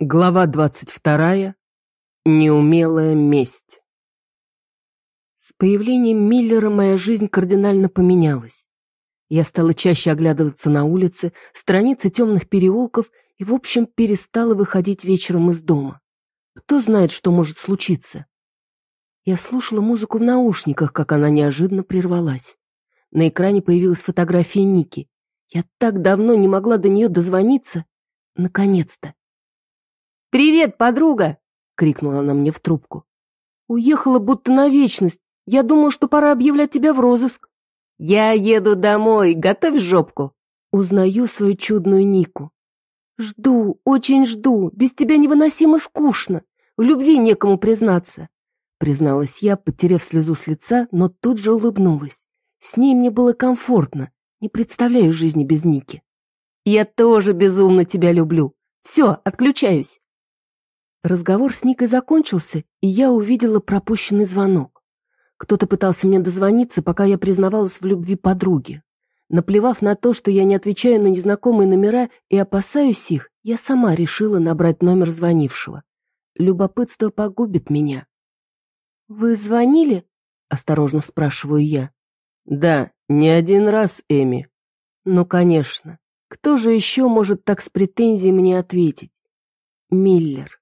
Глава двадцать вторая. Неумелая месть. С появлением Миллера моя жизнь кардинально поменялась. Я стала чаще оглядываться на улицы, страницы темных переулков и, в общем, перестала выходить вечером из дома. Кто знает, что может случиться. Я слушала музыку в наушниках, как она неожиданно прервалась. На экране появилась фотография Ники. Я так давно не могла до нее дозвониться. Наконец-то. «Привет, подруга!» — крикнула она мне в трубку. «Уехала будто на вечность. Я думал, что пора объявлять тебя в розыск». «Я еду домой, готовь жопку!» Узнаю свою чудную Нику. «Жду, очень жду, без тебя невыносимо скучно. В любви некому признаться», — призналась я, потеряв слезу с лица, но тут же улыбнулась. С ней мне было комфортно, не представляю жизни без Ники. «Я тоже безумно тебя люблю. Все, отключаюсь». Разговор с Никой закончился, и я увидела пропущенный звонок. Кто-то пытался мне дозвониться, пока я признавалась в любви подруги. Наплевав на то, что я не отвечаю на незнакомые номера и опасаюсь их, я сама решила набрать номер звонившего. Любопытство погубит меня. «Вы звонили?» — осторожно спрашиваю я. «Да, не один раз, Эми». «Ну, конечно. Кто же еще может так с претензией мне ответить?» «Миллер».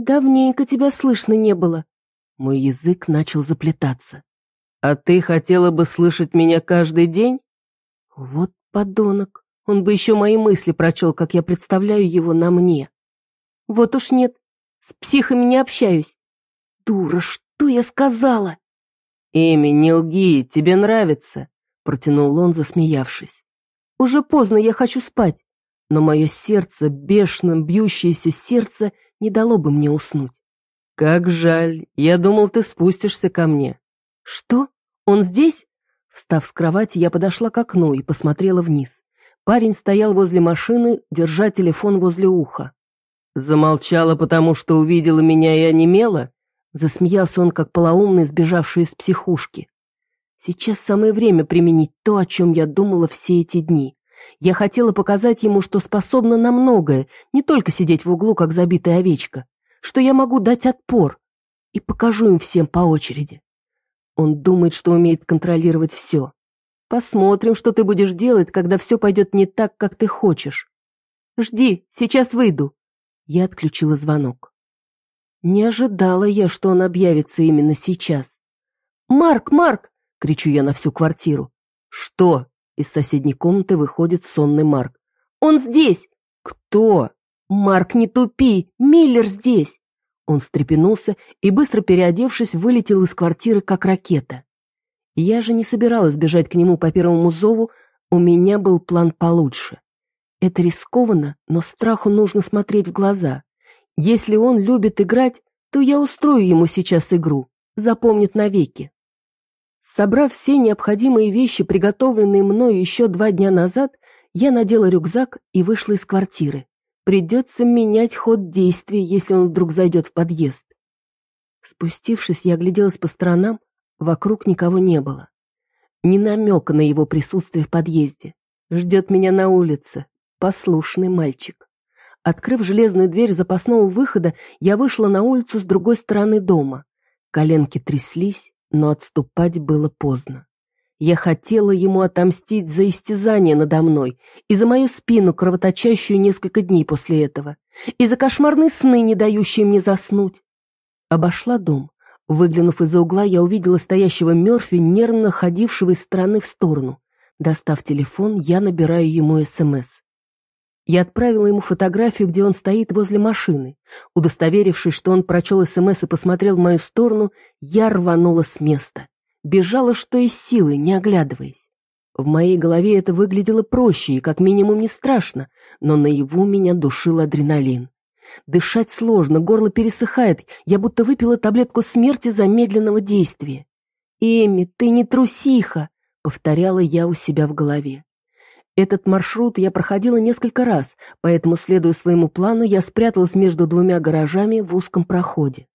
«Давненько тебя слышно не было». Мой язык начал заплетаться. «А ты хотела бы слышать меня каждый день?» «Вот подонок. Он бы еще мои мысли прочел, как я представляю его на мне. Вот уж нет, с психами не общаюсь. Дура, что я сказала?» «Эми, не лги, тебе нравится», — протянул он, засмеявшись. «Уже поздно, я хочу спать». Но мое сердце, бешено бьющееся сердце, не дало бы мне уснуть. «Как жаль, я думал, ты спустишься ко мне». «Что? Он здесь?» Встав с кровати, я подошла к окну и посмотрела вниз. Парень стоял возле машины, держа телефон возле уха. «Замолчала, потому что увидела меня и онемела?» Засмеялся он, как полоумный, сбежавший из психушки. «Сейчас самое время применить то, о чем я думала все эти дни. Я хотела показать ему, что способна на многое, не только сидеть в углу, как забитая овечка, что я могу дать отпор. И покажу им всем по очереди. Он думает, что умеет контролировать все. Посмотрим, что ты будешь делать, когда все пойдет не так, как ты хочешь. Жди, сейчас выйду. Я отключила звонок. Не ожидала я, что он объявится именно сейчас. «Марк, Марк!» — кричу я на всю квартиру. «Что?» Из соседней комнаты выходит сонный Марк. «Он здесь!» «Кто?» «Марк, не тупи! Миллер здесь!» Он встрепенулся и, быстро переодевшись, вылетел из квартиры, как ракета. Я же не собиралась бежать к нему по первому зову, у меня был план получше. Это рискованно, но страху нужно смотреть в глаза. Если он любит играть, то я устрою ему сейчас игру, запомнит навеки. Собрав все необходимые вещи, приготовленные мною еще два дня назад, я надела рюкзак и вышла из квартиры. Придется менять ход действий, если он вдруг зайдет в подъезд. Спустившись, я огляделась по сторонам, вокруг никого не было. Ни намека на его присутствие в подъезде. Ждет меня на улице, послушный мальчик. Открыв железную дверь запасного выхода, я вышла на улицу с другой стороны дома. Коленки тряслись, но отступать было поздно. Я хотела ему отомстить за истязание надо мной и за мою спину, кровоточащую несколько дней после этого, и за кошмарные сны, не дающие мне заснуть. Обошла дом. Выглянув из-за угла, я увидела стоящего Мёрфи, нервно ходившего из стороны в сторону. Достав телефон, я набираю ему СМС. Я отправила ему фотографию, где он стоит возле машины. Удостоверившись, что он прочел СМС и посмотрел в мою сторону, я рванула с места. Бежала, что из силы, не оглядываясь. В моей голове это выглядело проще и как минимум не страшно, но наяву меня душил адреналин. Дышать сложно, горло пересыхает, я будто выпила таблетку смерти замедленного действия. «Эми, ты не трусиха!» — повторяла я у себя в голове. Этот маршрут я проходила несколько раз, поэтому, следуя своему плану, я спряталась между двумя гаражами в узком проходе.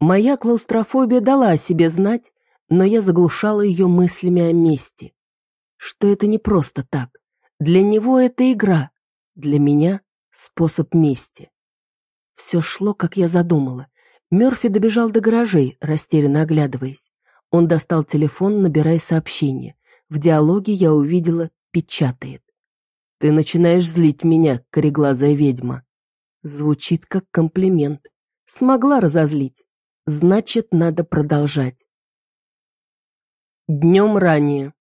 Моя клаустрофобия дала о себе знать, но я заглушала ее мыслями о мести. Что это не просто так. Для него это игра, для меня способ мести. Все шло, как я задумала. Мерфи добежал до гаражей, растерянно оглядываясь. Он достал телефон, набирая сообщение. В диалоге я увидела «печатает». «Ты начинаешь злить меня, кореглазая ведьма». Звучит как комплимент. Смогла разозлить. Значит, надо продолжать. Днем ранее.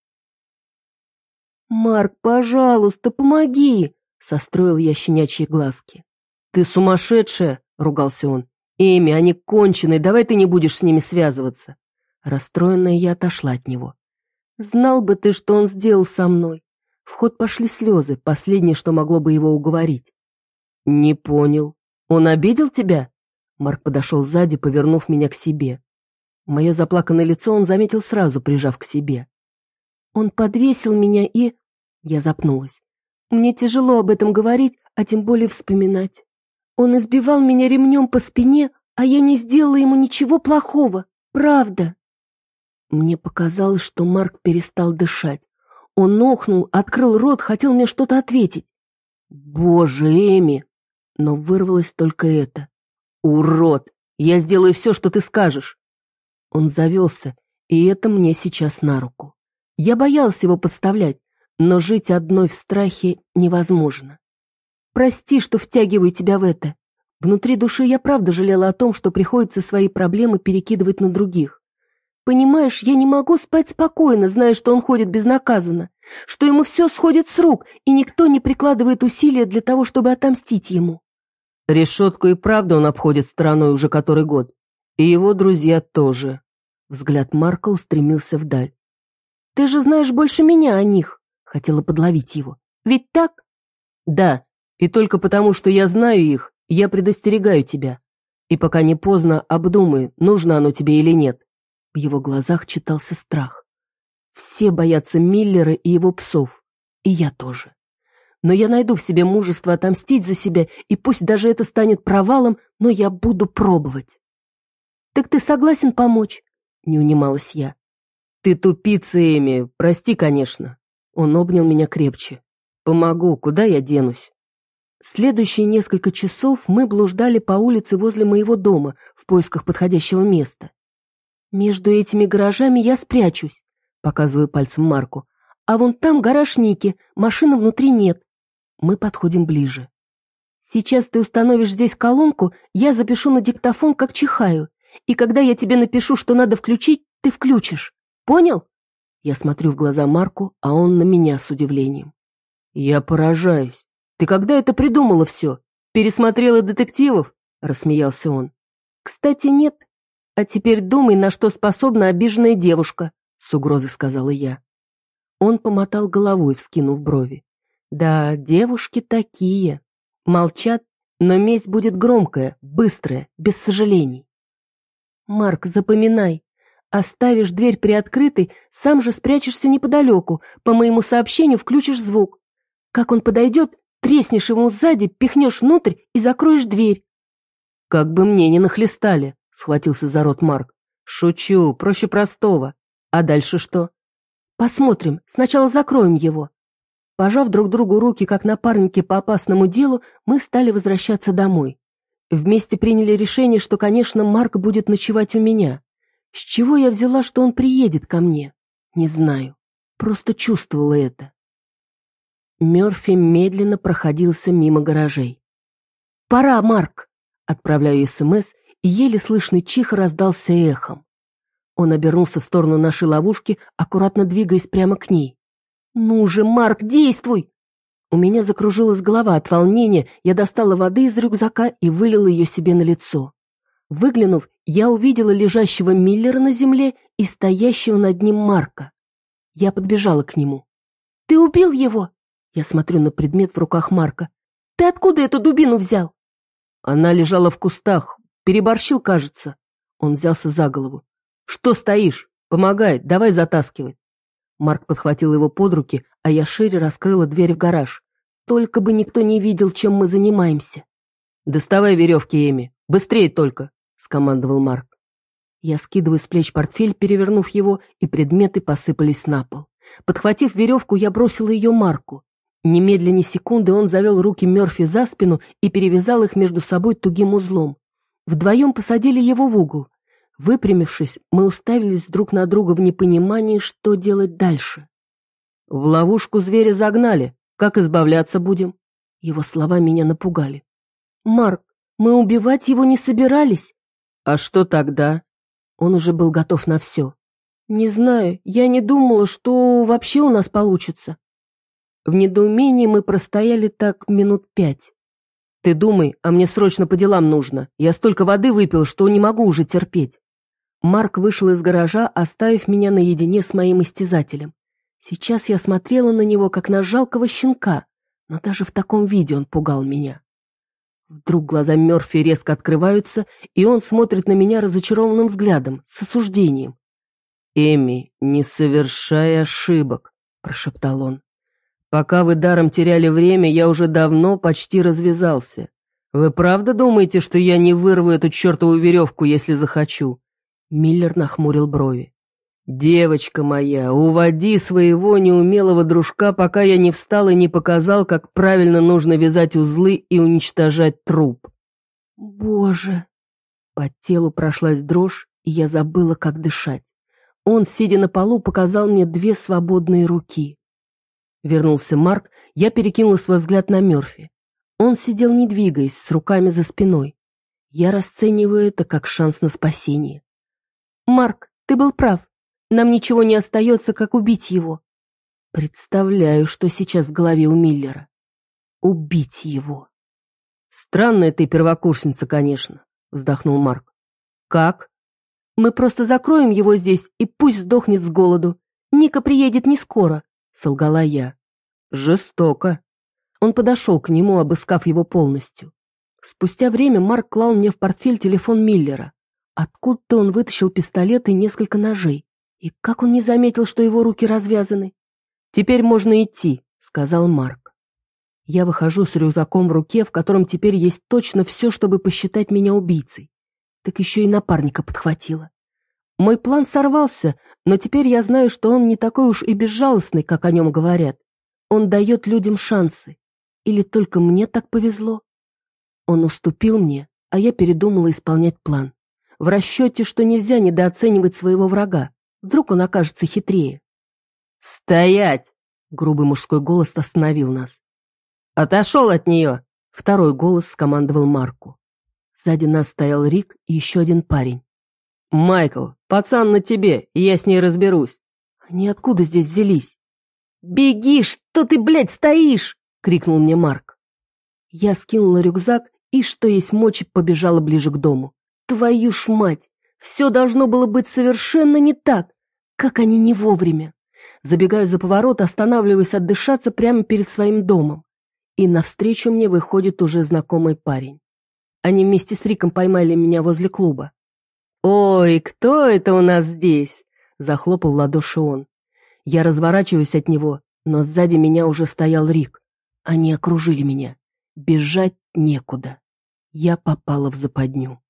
«Марк, пожалуйста, помоги!» — состроил я щенячьи глазки. «Ты сумасшедшая!» — ругался он. «Эми, они конченые, давай ты не будешь с ними связываться!» Расстроенная я отошла от него. «Знал бы ты, что он сделал со мной!» В ход пошли слезы, последнее, что могло бы его уговорить. «Не понял. Он обидел тебя?» Марк подошел сзади, повернув меня к себе. Мое заплаканное лицо он заметил сразу, прижав к себе. Он подвесил меня и... Я запнулась. Мне тяжело об этом говорить, а тем более вспоминать. Он избивал меня ремнем по спине, а я не сделала ему ничего плохого. Правда. Мне показалось, что Марк перестал дышать. Он охнул, открыл рот, хотел мне что-то ответить. «Боже, Эми!» Но вырвалось только это. «Урод! Я сделаю все, что ты скажешь!» Он завелся, и это мне сейчас на руку. Я боялась его подставлять, но жить одной в страхе невозможно. Прости, что втягиваю тебя в это. Внутри души я правда жалела о том, что приходится свои проблемы перекидывать на других. Понимаешь, я не могу спать спокойно, зная, что он ходит безнаказанно, что ему все сходит с рук, и никто не прикладывает усилия для того, чтобы отомстить ему. Решетку и правда он обходит стороной уже который год. И его друзья тоже. Взгляд Марка устремился вдаль. «Ты же знаешь больше меня о них», — хотела подловить его. «Ведь так?» «Да, и только потому, что я знаю их, я предостерегаю тебя. И пока не поздно, обдумай, нужно оно тебе или нет. В его глазах читался страх. Все боятся Миллера и его псов. И я тоже. Но я найду в себе мужество отомстить за себя, и пусть даже это станет провалом, но я буду пробовать. «Так ты согласен помочь?» — не унималась я. «Ты тупица, Эми, прости, конечно». Он обнял меня крепче. «Помогу, куда я денусь?» Следующие несколько часов мы блуждали по улице возле моего дома в поисках подходящего места. «Между этими гаражами я спрячусь», — показываю пальцем Марку. «А вон там гараж Ники, машины внутри нет». Мы подходим ближе. «Сейчас ты установишь здесь колонку, я запишу на диктофон, как чихаю, и когда я тебе напишу, что надо включить, ты включишь. Понял?» Я смотрю в глаза Марку, а он на меня с удивлением. «Я поражаюсь. «Ты когда это придумала все? Пересмотрела детективов?» – рассмеялся он. «Кстати, нет. А теперь думай, на что способна обиженная девушка», – с угрозой сказала я. Он помотал головой, вскинув брови. «Да, девушки такие. Молчат, но месть будет громкая, быстрая, без сожалений». «Марк, запоминай. Оставишь дверь приоткрытой, сам же спрячешься неподалеку, по моему сообщению включишь звук. Как он подойдет, Треснешь ему сзади, пихнешь внутрь и закроешь дверь. Как бы мне не нахлестали, схватился за рот Марк. Шучу, проще простого. А дальше что? Посмотрим, сначала закроем его. Пожав друг другу руки, как напарники по опасному делу, мы стали возвращаться домой. Вместе приняли решение, что, конечно, Марк будет ночевать у меня. С чего я взяла, что он приедет ко мне? Не знаю. Просто чувствовала это. Мёрфи медленно проходился мимо гаражей. «Пора, Марк!» Отправляю СМС, и еле слышный чих раздался эхом. Он обернулся в сторону нашей ловушки, аккуратно двигаясь прямо к ней. «Ну же, Марк, действуй!» У меня закружилась голова от волнения, я достала воды из рюкзака и вылила ее себе на лицо. Выглянув, я увидела лежащего Миллера на земле и стоящего над ним Марка. Я подбежала к нему. «Ты убил его?» Я смотрю на предмет в руках Марка. «Ты откуда эту дубину взял?» Она лежала в кустах. Переборщил, кажется. Он взялся за голову. «Что стоишь? Помогай, давай затаскивай». Марк подхватил его под руки, а я шире раскрыла дверь в гараж. Только бы никто не видел, чем мы занимаемся. «Доставай веревки, Эми. Быстрее только!» — скомандовал Марк. Я скидываю с плеч портфель, перевернув его, и предметы посыпались на пол. Подхватив веревку, я бросила ее Марку. Немедленно секунды он завел руки Мерфи за спину и перевязал их между собой тугим узлом. Вдвоем посадили его в угол. Выпрямившись, мы уставились друг на друга в непонимании, что делать дальше. «В ловушку зверя загнали. Как избавляться будем?» Его слова меня напугали. «Марк, мы убивать его не собирались». «А что тогда?» Он уже был готов на все. «Не знаю, я не думала, что вообще у нас получится». В недоумении мы простояли так минут пять. «Ты думай, а мне срочно по делам нужно. Я столько воды выпил, что не могу уже терпеть». Марк вышел из гаража, оставив меня наедине с моим истязателем. Сейчас я смотрела на него, как на жалкого щенка, но даже в таком виде он пугал меня. Вдруг глаза Мёрфи резко открываются, и он смотрит на меня разочарованным взглядом, с осуждением. «Эми, не совершай ошибок», — прошептал он. «Пока вы даром теряли время, я уже давно почти развязался. Вы правда думаете, что я не вырву эту чертову веревку, если захочу?» Миллер нахмурил брови. «Девочка моя, уводи своего неумелого дружка, пока я не встал и не показал, как правильно нужно вязать узлы и уничтожать труп». «Боже!» По телу прошлась дрожь, и я забыла, как дышать. Он, сидя на полу, показал мне две свободные руки. Вернулся Марк, я перекинула свой взгляд на Мёрфи. Он сидел не двигаясь, с руками за спиной. Я расцениваю это как шанс на спасение. «Марк, ты был прав. Нам ничего не остается, как убить его. Представляю, что сейчас в голове у Миллера. Убить его. Странная ты первокурсница, конечно, вздохнул Марк. Как? Мы просто закроем его здесь, и пусть сдохнет с голоду. Ника приедет не скоро, солгала я. Жестоко. Он подошел к нему, обыскав его полностью. Спустя время Марк клал мне в портфель телефон Миллера. Откуда-то он вытащил пистолет и несколько ножей. И как он не заметил, что его руки развязаны? «Теперь можно идти», — сказал Марк. Я выхожу с рюкзаком в руке, в котором теперь есть точно все, чтобы посчитать меня убийцей. Так еще и напарника подхватила. Мой план сорвался, но теперь я знаю, что он не такой уж и безжалостный, как о нем говорят. Он дает людям шансы. Или только мне так повезло? Он уступил мне, а я передумала исполнять план. В расчете, что нельзя недооценивать своего врага. Вдруг он окажется хитрее. «Стоять!» — грубый мужской голос остановил нас. «Отошел от нее!» — второй голос скомандовал Марку. Сзади нас стоял Рик и еще один парень. «Майкл, пацан на тебе, и я с ней разберусь». «Они откуда здесь взялись?» «Беги, что ты, блядь, стоишь?» — крикнул мне Марк. Я скинула рюкзак и, что есть мочи, побежала ближе к дому. Твою ж мать! Все должно было быть совершенно не так. Как они не вовремя. Забегаю за поворот, останавливаюсь отдышаться прямо перед своим домом. И навстречу мне выходит уже знакомый парень. Они вместе с Риком поймали меня возле клуба. «Ой, кто это у нас здесь?» — захлопал ладоши он. Я разворачиваюсь от него, но сзади меня уже стоял Рик. Они окружили меня. Бежать некуда. Я попала в западню.